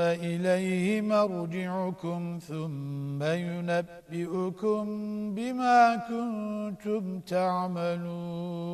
إليه مرجعكم ثم ينبئكم بما كنتم تعملون.